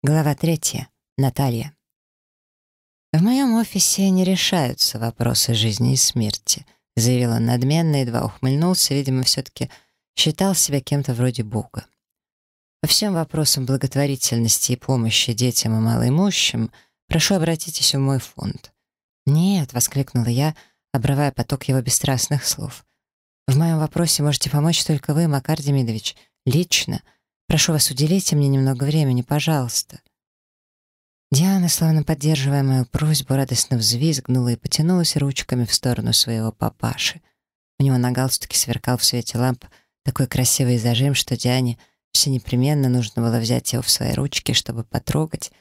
Глава третья. Наталья. «В моем офисе не решаются вопросы жизни и смерти», заявил он надменно, едва ухмыльнулся, видимо, все-таки считал себя кем-то вроде Бога. По всем вопросам благотворительности и помощи детям и малоимущим прошу обратитесь в мой фонд. «Нет», — воскликнула я, обрывая поток его бесстрастных слов. «В моем вопросе можете помочь только вы, Макар Демидович, лично. Прошу вас, уделите мне немного времени, пожалуйста». Диана, словно поддерживая мою просьбу, радостно взвизгнула и потянулась ручками в сторону своего папаши. У него на галстуке сверкал в свете ламп такой красивый зажим, что Диане все непременно нужно было взять его в свои ручки, чтобы потрогать,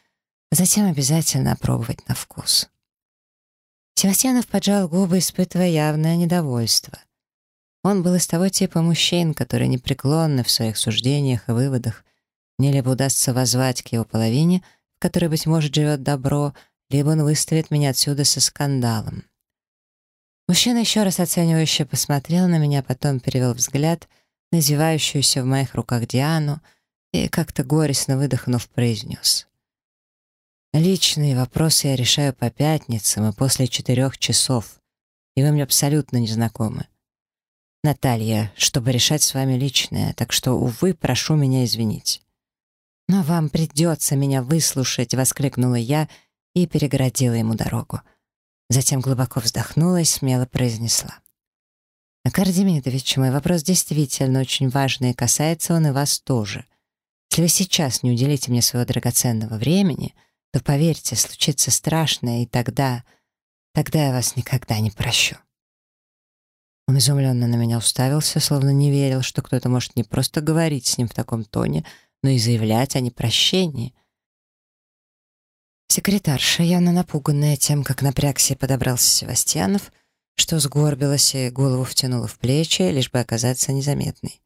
а затем обязательно опробовать на вкус. Севастьянов поджал губы, испытывая явное недовольство. Он был из того типа мужчин, которые непреклонны в своих суждениях и выводах, не либо удастся возвать к его половине — в которой, быть может, живет добро, либо он выставит меня отсюда со скандалом. Мужчина еще раз оценивающе посмотрел на меня, потом перевел взгляд на извивающуюся в моих руках Диану и, как-то горестно выдохнув, произнес. «Личные вопросы я решаю по пятницам и после четырех часов, и вы мне абсолютно не знакомы. Наталья, чтобы решать с вами личное, так что, увы, прошу меня извинить». «Но вам придется меня выслушать!» — воскликнула я и перегородила ему дорогу. Затем глубоко вздохнула и смело произнесла. «Акар Демидович, мой вопрос действительно очень важный, и касается он и вас тоже. Если вы сейчас не уделите мне своего драгоценного времени, то, поверьте, случится страшное, и тогда... тогда я вас никогда не прощу». Он изумленно на меня уставился, словно не верил, что кто-то может не просто говорить с ним в таком тоне, но и заявлять о непрощении. Секретарша, явно напуганная тем, как напрягся и подобрался Севастьянов, что сгорбилась и голову втянула в плечи, лишь бы оказаться незаметной.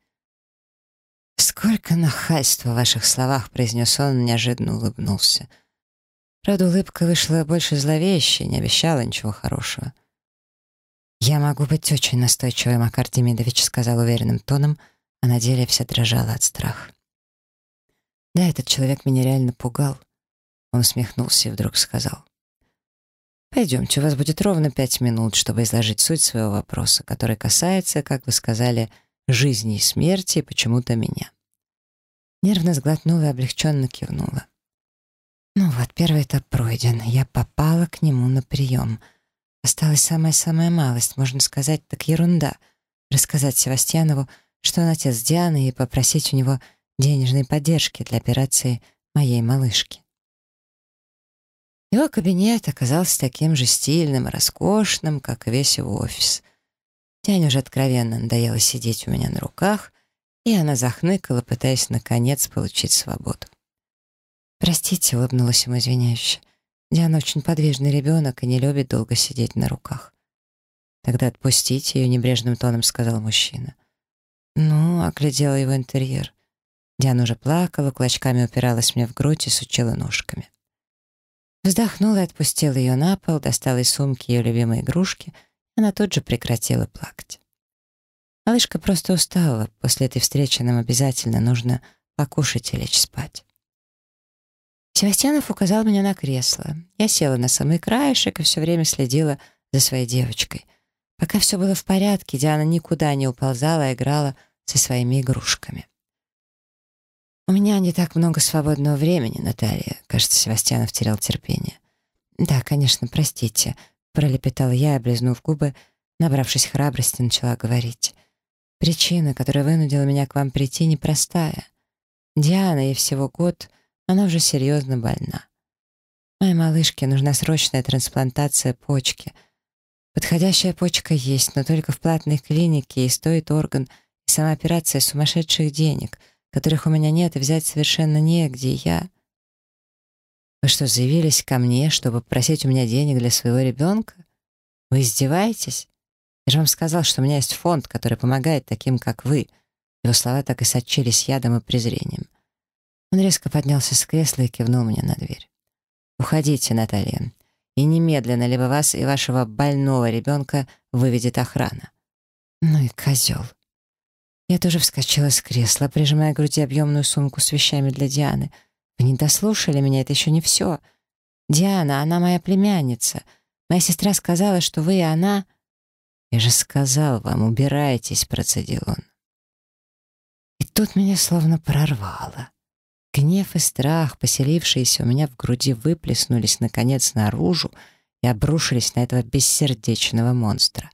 «Сколько нахальства в ваших словах!» — произнес он, неожиданно улыбнулся. Правда, улыбка вышла больше зловещей, не обещала ничего хорошего. «Я могу быть очень настойчивой, Макар Демидович», — сказал уверенным тоном, а на деле вся дрожала от страха. Да, этот человек меня реально пугал. Он усмехнулся и вдруг сказал. «Пойдемте, у вас будет ровно пять минут, чтобы изложить суть своего вопроса, который касается, как вы сказали, жизни и смерти и почему-то меня». Нервно сглотнула и облегченно кивнула. Ну вот, первый этап пройден. Я попала к нему на прием. Осталась самая-самая малость, можно сказать, так ерунда. Рассказать Севастьянову, что он отец Дианы, и попросить у него денежной поддержки для операции моей малышки. Его кабинет оказался таким же стильным и роскошным, как и весь его офис. Тянь уже откровенно надоело сидеть у меня на руках, и она захныкала, пытаясь наконец получить свободу. «Простите», — улыбнулась ему извиняюще. «Диана очень подвижный ребенок и не любит долго сидеть на руках». «Тогда отпустите ее», — небрежным тоном сказал мужчина. «Ну», — оглядела его интерьер. Диана уже плакала, кулачками упиралась мне в грудь и сучила ножками. Вздохнула и отпустила ее на пол, достала из сумки ее любимые игрушки, она тут же прекратила плакать. Малышка просто устала, после этой встречи нам обязательно нужно покушать и лечь спать. Севастьянов указал меня на кресло. Я села на самый краешек и все время следила за своей девочкой. Пока все было в порядке, Диана никуда не уползала, а играла со своими игрушками. «У меня не так много свободного времени, Наталья». Кажется, Севастьянов терял терпение. «Да, конечно, простите», — пролепетала я, облизнув губы, набравшись храбрости, начала говорить. «Причина, которая вынудила меня к вам прийти, непростая. Диана, ей всего год, она уже серьезно больна. Моей малышке нужна срочная трансплантация почки. Подходящая почка есть, но только в платной клинике, и стоит орган, и сама операция сумасшедших денег — которых у меня нет и взять совершенно негде, я... Вы что, заявились ко мне, чтобы просить у меня денег для своего ребенка? Вы издеваетесь? Я же вам сказал, что у меня есть фонд, который помогает таким, как вы. Его слова так и сочились ядом и презрением. Он резко поднялся с кресла и кивнул мне на дверь. «Уходите, Наталья, и немедленно либо вас и вашего больного ребенка выведет охрана». «Ну и козел». Я тоже вскочила с кресла, прижимая к груди объемную сумку с вещами для Дианы. Вы не дослушали меня, это еще не все. Диана, она моя племянница. Моя сестра сказала, что вы и она... Я же сказал вам, убирайтесь, процедил он. И тут меня словно прорвало. Гнев и страх, поселившиеся у меня в груди, выплеснулись, наконец, наружу и обрушились на этого бессердечного монстра.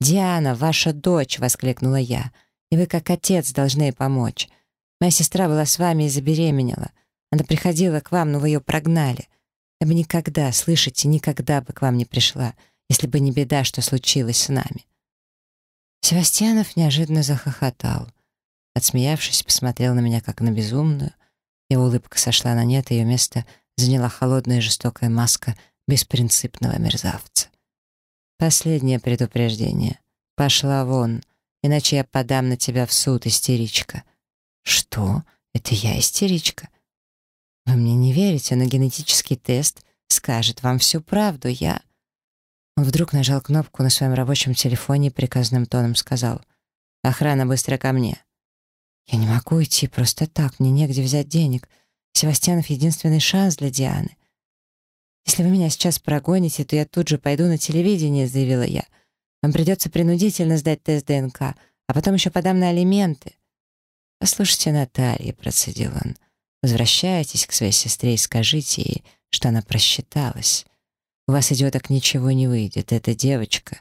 «Диана, ваша дочь!» — воскликнула я. «И вы, как отец, должны помочь. Моя сестра была с вами и забеременела. Она приходила к вам, но вы ее прогнали. Я бы никогда, слышите, никогда бы к вам не пришла, если бы не беда, что случилось с нами». Севастьянов неожиданно захохотал. Отсмеявшись, посмотрел на меня как на безумную, его улыбка сошла на нет, ее место заняла холодная и жестокая маска беспринципного мерзавца. Последнее предупреждение. Пошла вон, иначе я подам на тебя в суд, истеричка. Что? Это я истеричка? Вы мне не верите, но генетический тест скажет вам всю правду. Я... Он вдруг нажал кнопку на своем рабочем телефоне и приказным тоном сказал «Охрана, быстро ко мне». Я не могу идти просто так, мне негде взять денег. Севастьянов — единственный шанс для Дианы. «Если вы меня сейчас прогоните, то я тут же пойду на телевидение», — заявила я. «Вам придется принудительно сдать тест ДНК, а потом еще подам на алименты». «Послушайте, Наталья», — процедил он, — «возвращайтесь к своей сестре и скажите ей, что она просчиталась. У вас, идиоток, ничего не выйдет, эта девочка».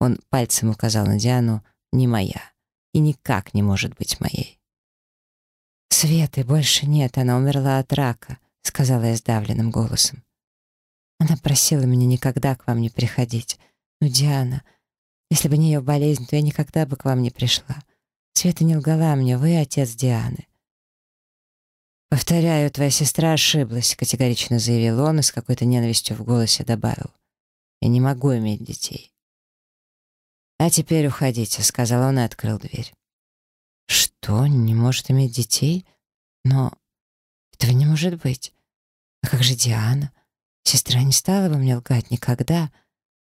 Он пальцем указал на Диану, не моя и никак не может быть моей. «Светы больше нет, она умерла от рака», — сказала я сдавленным голосом. Она просила меня никогда к вам не приходить. Ну, Диана, если бы не ее болезнь, то я никогда бы к вам не пришла. Света не лгала мне, вы отец Дианы. «Повторяю, твоя сестра ошиблась», — категорично заявил он и с какой-то ненавистью в голосе добавил. «Я не могу иметь детей». «А теперь уходите», — сказал он и открыл дверь. «Что, не может иметь детей? Но этого не может быть. А как же Диана? Сестра не стала бы мне лгать никогда.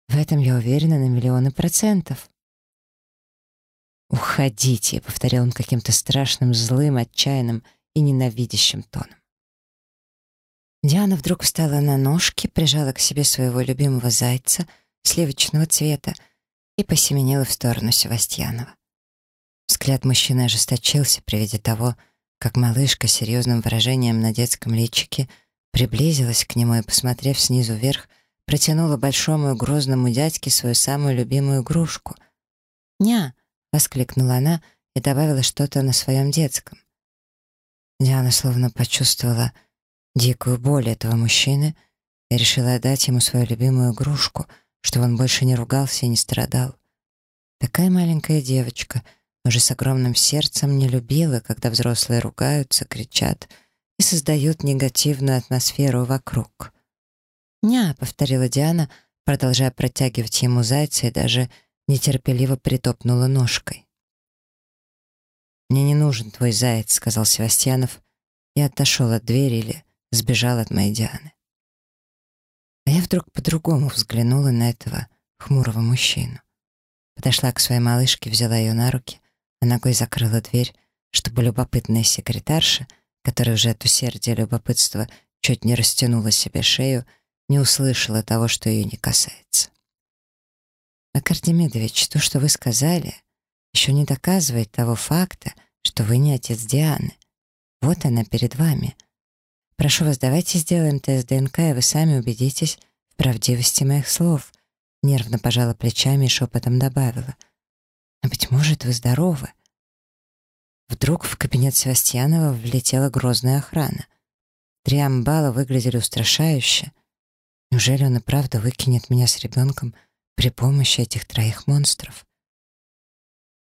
В этом я уверена на миллионы процентов». «Уходите», — повторял он каким-то страшным, злым, отчаянным и ненавидящим тоном. Диана вдруг встала на ножки, прижала к себе своего любимого зайца сливочного цвета и посеменила в сторону Севастьянова. Взгляд мужчины ожесточился при виде того, как малышка с серьезным выражением на детском личике приблизилась к нему и, посмотрев снизу вверх, протянула большому и грозному дядьке свою самую любимую игрушку. «Ня!» — воскликнула она и добавила что-то на своем детском. Диана словно почувствовала дикую боль этого мужчины и решила отдать ему свою любимую игрушку — чтобы он больше не ругался и не страдал. Такая маленькая девочка, уже с огромным сердцем, не любила, когда взрослые ругаются, кричат и создают негативную атмосферу вокруг. «Ня», — повторила Диана, продолжая протягивать ему зайца и даже нетерпеливо притопнула ножкой. «Мне не нужен твой заяц», — сказал Севастьянов, и отошел от двери или сбежал от моей Дианы. А я вдруг по-другому взглянула на этого хмурого мужчину. Подошла к своей малышке, взяла ее на руки, а ногой закрыла дверь, чтобы любопытная секретарша, которая уже от усердия любопытства чуть не растянула себе шею, не услышала того, что ее не касается. «Макар Демидович, то, что вы сказали, еще не доказывает того факта, что вы не отец Дианы. Вот она перед вами», Прошу вас, давайте сделаем тест ДНК, и вы сами убедитесь в правдивости моих слов. Нервно пожала плечами и шепотом добавила. А быть может, вы здоровы? Вдруг в кабинет Севастьянова влетела грозная охрана. Три амбала выглядели устрашающе. Неужели он и правда выкинет меня с ребенком при помощи этих троих монстров?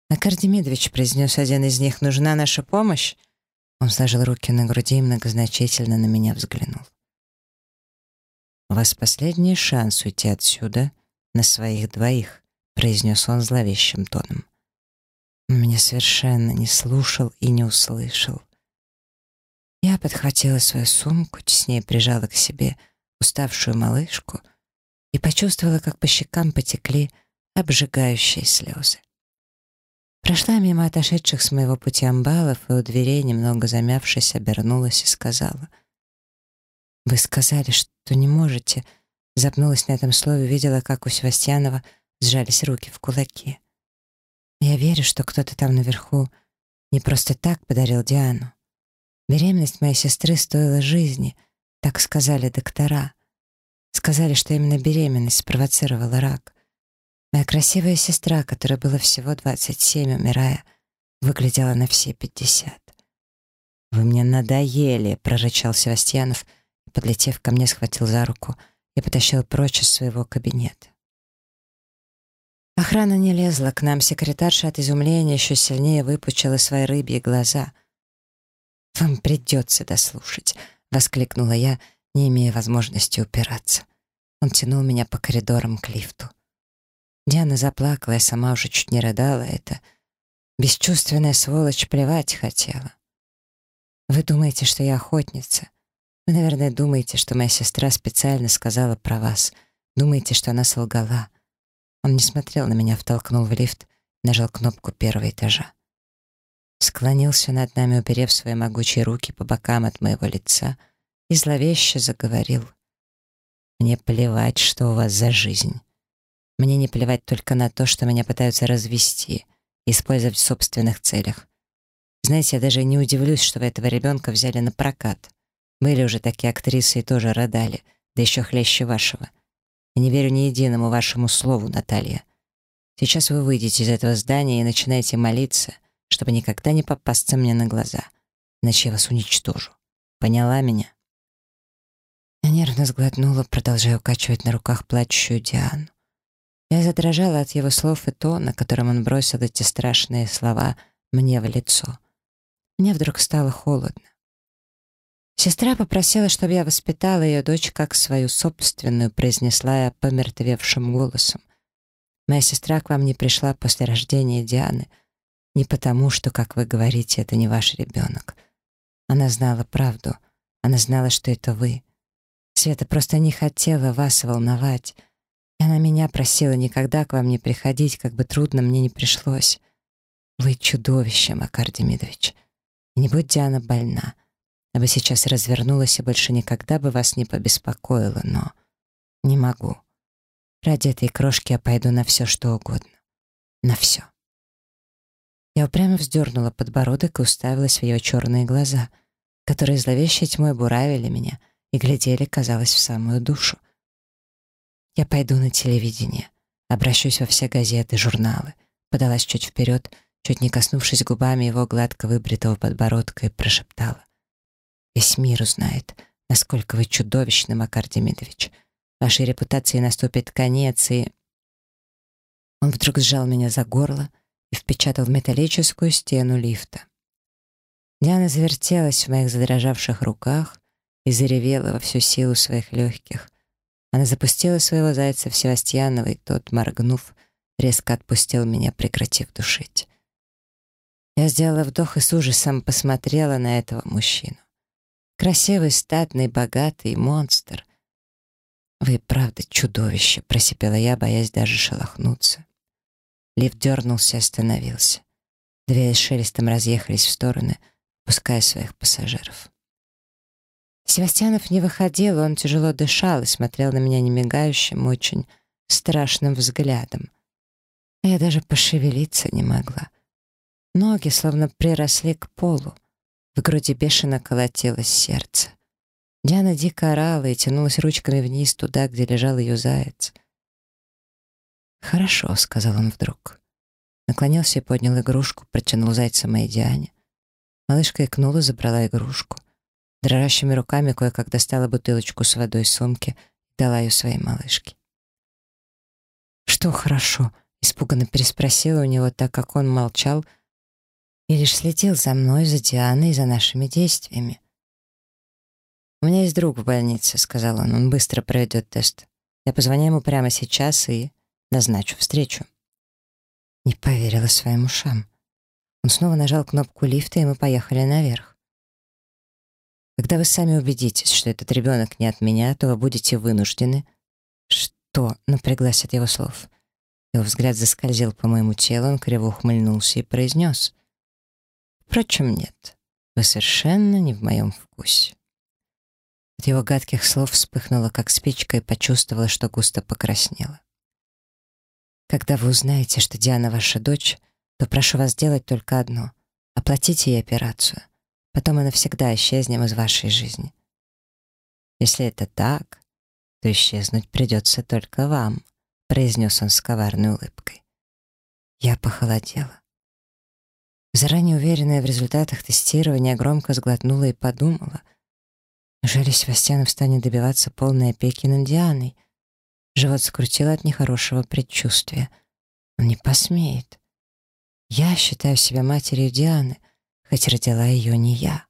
«Накар Демидович», — произнес один из них, — «нужна наша помощь?» Он сложил руки на груди и многозначительно на меня взглянул. «У вас последний шанс уйти отсюда на своих двоих», произнес он зловещим тоном. Он меня совершенно не слушал и не услышал. Я подхватила свою сумку, теснее прижала к себе уставшую малышку и почувствовала, как по щекам потекли обжигающие слезы. Прошла мимо отошедших с моего пути амбалов и у дверей, немного замявшись, обернулась и сказала — «Вы сказали, что не можете...» Запнулась на этом слове, видела, как у Севастьянова сжались руки в кулаки. «Я верю, что кто-то там наверху не просто так подарил Диану. Беременность моей сестры стоила жизни, так сказали доктора. Сказали, что именно беременность спровоцировала рак. Моя красивая сестра, которой было всего 27, умирая, выглядела на все 50. «Вы мне надоели!» — прорычал Севастьянов, подлетев ко мне, схватил за руку и потащил прочь из своего кабинета. Охрана не лезла к нам, секретарша от изумления еще сильнее выпучила свои рыбьи глаза. «Вам придется дослушать», — воскликнула я, не имея возможности упираться. Он тянул меня по коридорам к лифту. Диана заплакала, я сама уже чуть не рыдала. Это бесчувственная сволочь плевать хотела. Вы думаете, что я охотница? Вы, наверное, думаете, что моя сестра специально сказала про вас. Думаете, что она солгала. Он не смотрел на меня, втолкнул в лифт, нажал кнопку первого этажа. Склонился над нами, уперев свои могучие руки по бокам от моего лица, и зловеще заговорил. «Мне плевать, что у вас за жизнь. Мне не плевать только на то, что меня пытаются развести, использовать в собственных целях. Знаете, я даже не удивлюсь, что вы этого ребенка взяли на прокат. Были уже такие актрисы и тоже рыдали, да еще хлеще вашего. Я не верю ни единому вашему слову, Наталья. Сейчас вы выйдете из этого здания и начинаете молиться, чтобы никогда не попасться мне на глаза, иначе я вас уничтожу. Поняла меня?» Я нервно сглотнула, продолжая укачивать на руках плачущую Диану. Я задрожала от его слов и тона, которым он бросил эти страшные слова мне в лицо. Мне вдруг стало холодно. Сестра попросила, чтобы я воспитала ее дочь как свою собственную, произнесла я помертвевшим голосом. Моя сестра к вам не пришла после рождения Дианы, не потому, что, как вы говорите, это не ваш ребенок. Она знала правду, она знала, что это вы. Света просто не хотела вас волновать, и она меня просила никогда к вам не приходить, как бы трудно мне не пришлось. Вы чудовище, Макар Демидович. И не будь Диана больна, я бы сейчас развернулась и больше никогда бы вас не побеспокоила, но не могу. Ради этой крошки я пойду на все, что угодно. На все. Я упрямо вздернула подбородок и уставилась в ее черные глаза, которые зловещей тьмой буравили меня и глядели, казалось, в самую душу. Я пойду на телевидение, обращусь во все газеты, журналы. Подалась чуть вперед, чуть не коснувшись губами его гладко выбритого подбородка, и прошептала. «Весь мир узнает, насколько вы чудовищны, Макар Демидович. Вашей репутации наступит конец, и...» Он вдруг сжал меня за горло и впечатал в металлическую стену лифта. Диана завертелась в моих задрожавших руках и заревела во всю силу своих легких — она запустила своего зайца в Севастьянова, и тот, моргнув, резко отпустил меня, прекратив душить. Я сделала вдох и с ужасом посмотрела на этого мужчину. Красивый, статный, богатый монстр. «Вы правда чудовище», — просипела я, боясь даже шелохнуться. Лифт дернулся и остановился. Двери с шелестом разъехались в стороны, пуская своих пассажиров. Севастьянов не выходил, он тяжело дышал и смотрел на меня немигающим, очень страшным взглядом. Я даже пошевелиться не могла. Ноги словно приросли к полу. В груди бешено колотилось сердце. Диана дико орала и тянулась ручками вниз туда, где лежал ее заяц. «Хорошо», — сказал он вдруг. Наклонился и поднял игрушку, протянул зайца моей Диане. Малышка икнула, забрала игрушку — Дрожащими руками кое-как достала бутылочку с водой из сумки и дала ее своей малышке. «Что хорошо?» — испуганно переспросила у него, так как он молчал и лишь следил за мной, за Дианой и за нашими действиями. «У меня есть друг в больнице», — сказал он. «Он быстро проведет тест. Я позвоню ему прямо сейчас и назначу встречу». Не поверила своим ушам. Он снова нажал кнопку лифта, и мы поехали наверх. Когда вы сами убедитесь, что этот ребенок не от меня, то вы будете вынуждены... Что? Напряглась от его слов. Его взгляд заскользил по моему телу, он криво ухмыльнулся и произнес. Впрочем, нет. Вы совершенно не в моем вкусе. От его гадких слов вспыхнула, как спичка, и почувствовала, что густо покраснела. «Когда вы узнаете, что Диана ваша дочь, то прошу вас сделать только одно — оплатите ей операцию. Потом мы навсегда исчезнем из вашей жизни. Если это так, то исчезнуть придется только вам», — произнес он с коварной улыбкой. Я похолодела. Заранее уверенная в результатах тестирования, громко сглотнула и подумала. Неужели Севастьянов станет добиваться полной опеки над Дианой? Живот скрутило от нехорошего предчувствия. Он не посмеет. Я считаю себя матерью Дианы, хоть родила ее не я.